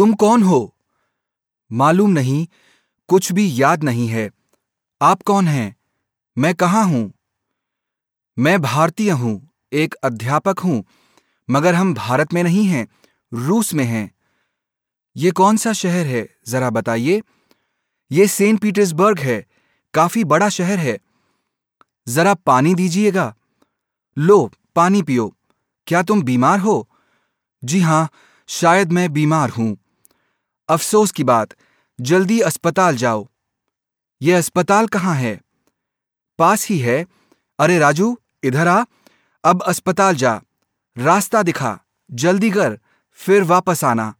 तुम कौन हो? मालूम नहीं, कुछ भी याद नहीं है। आप कौन हैं? मैं कहाँ हूँ? मैं भारतीय हूँ, एक अध्यापक हूँ, मगर हम भारत में नहीं हैं, रूस में हैं। ये कौन सा शहर है, जरा बताइए? ये सेंट पीटर्सबर्ग है, काफ़ी बड़ा शहर है। जरा पानी दीजिएगा। लो, पानी पियो। क्या तुम बीमार हो? जी हाँ, शायद मैं बीमार हूँ। अफसोस की बात, जल्दी अस्पताल जाओ। यह अस्पताल कहाँ है? पास ही है। अरे राजू, इधर आ। अब अस्पताल जा। रास्ता दिखा। जल्दी कर, फिर वापस आना।